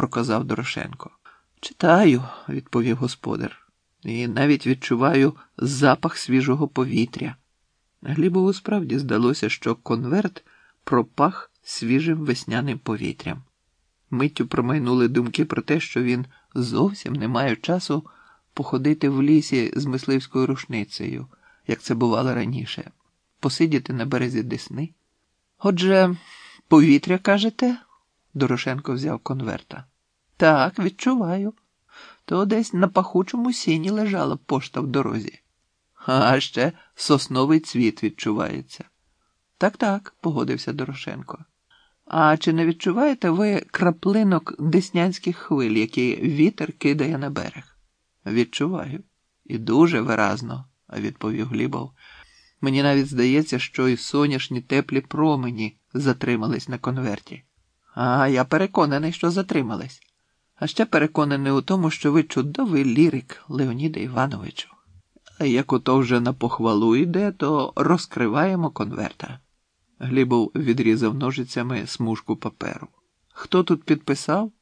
проказав Дорошенко. Читаю, відповів господар, і навіть відчуваю запах свіжого повітря. Глібову справді здалося, що конверт пропах свіжим весняним повітрям. Миттю промайнули думки про те, що він зовсім не має часу походити в лісі з мисливською рушницею, як це бувало раніше, посидіти на березі Десни. Отже, повітря кажете? Дорошенко взяв конверта. Так, відчуваю. То десь на пахучому сіні лежала пошта в дорозі. А ще сосновий цвіт відчувається. Так, так, погодився Дорошенко. А чи не відчуваєте ви краплинок деснянських хвиль, які вітер кидає на берег? Відчуваю. І дуже виразно, відповів Глібов. Мені навіть здається, що і соняшні теплі промені затримались на конверті. А я переконаний, що затримались. А ще переконаний у тому, що ви чудовий лірик, Леоніда Івановичу. А як ото вже на похвалу йде, то розкриваємо конверта. Глібов відрізав ножицями смужку паперу. Хто тут підписав?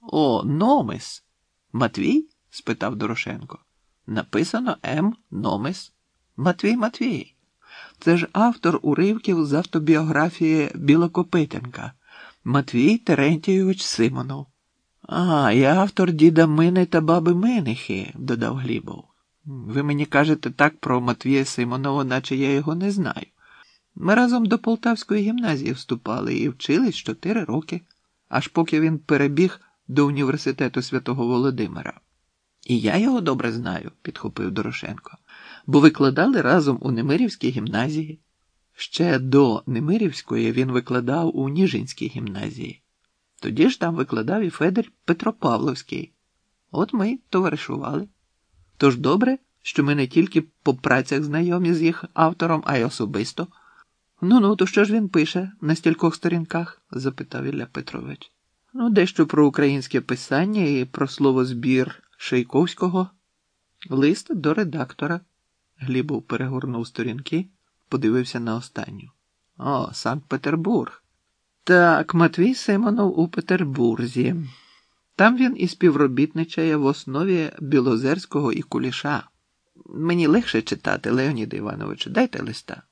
О, Номис. Матвій? спитав Дорошенко. Написано М. Номис. Матвій Матвій. Це ж автор уривків з автобіографії Білокопитенка Матвій Терентійович Симонов. А, і автор діда Мини та баби Минихи, додав Глібов. Ви мені кажете так про Матвія Симонова, наче я його не знаю. Ми разом до Полтавської гімназії вступали і вчились чотири роки, аж поки він перебіг до університету святого Володимира. І я його добре знаю, підхопив Дорошенко, бо викладали разом у Немирівській гімназії. Ще до Немирівської він викладав у Ніжинській гімназії. Тоді ж там викладав і Федір Петропавловський. От ми товаришували. Тож добре, що ми не тільки по працях знайомі з їх автором, а й особисто. Ну ну, то що ж він пише на стількох сторінках? запитав Ілля Петрович. Ну, дещо про українське писання і про словозбір Шейковського. Лист до редактора. Глібов перегорнув сторінки, подивився на останню. О, Санкт Петербург. Так, Матвій Симонов у Петербурзі. Там він і співробітничає в основі Білозерського і Куліша. Мені легше читати, Леоніда Івановичу, дайте листа.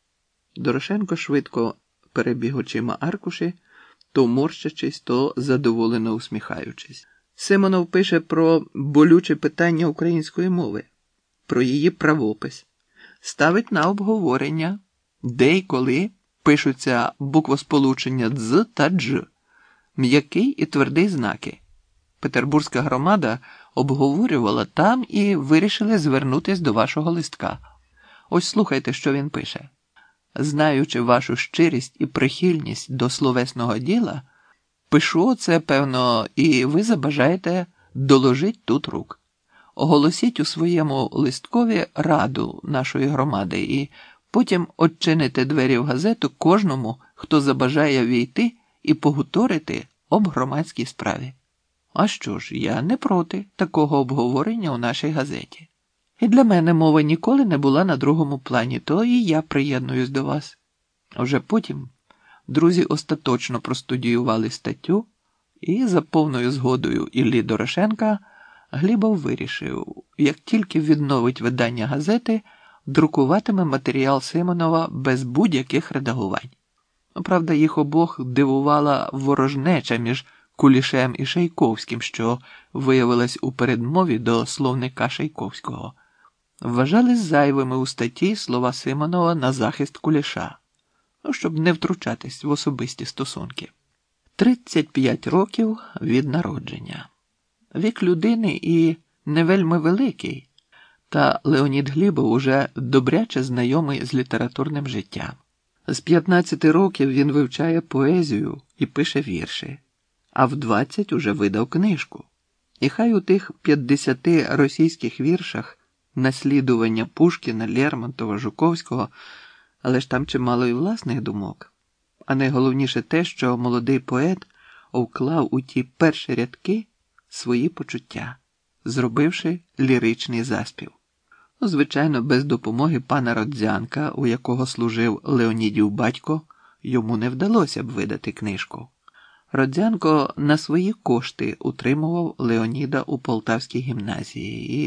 Дорошенко швидко перебіг очима аркуші, то морщачись, то задоволено усміхаючись. Симонов пише про болюче питання української мови, про її правопис, ставить на обговорення, де й коли пишуться буквосполучення «дз» та «дж», м'який і твердий знаки. Петербурзька громада обговорювала там і вирішили звернутись до вашого листка. Ось слухайте, що він пише. Знаючи вашу щирість і прихильність до словесного діла, пишу це, певно, і ви забажаєте доложить тут рук. Оголосіть у своєму листкові раду нашої громади і потім odчините двері в газету кожному, хто забажає війти і погуторити об громадській справі. А що ж, я не проти такого обговорення у нашій газеті. І для мене мова ніколи не була на другому плані, то і я приєднуюсь до вас. Вже потім друзі остаточно простудіювали статтю, і за повною згодою Іллі Дорошенка Глібов вирішив, як тільки відновить видання газети, друкуватиме матеріал Симонова без будь-яких редагувань. Правда, їх обох дивувала ворожнеча між Кулішем і Шейковським, що виявилась у передмові до словника Шейковського. Вважали зайвими у статті слова Симонова на захист Куліша, ну, щоб не втручатись в особисті стосунки. 35 років від народження. Вік людини і не вельми великий, та Леонід Глібов уже добряче знайомий з літературним життям. З 15 років він вивчає поезію і пише вірші, а в 20 уже видав книжку. І хай у тих 50 російських віршах наслідування Пушкіна, Лермонтова, Жуковського, але ж там чимало і власних думок. А найголовніше те, що молодий поет вклав у ті перші рядки свої почуття, зробивши ліричний заспів. Ну, звичайно, без допомоги пана Родзянка, у якого служив Леонідів батько, йому не вдалося б видати книжку. Родзянко на свої кошти утримував Леоніда у Полтавській гімназії. і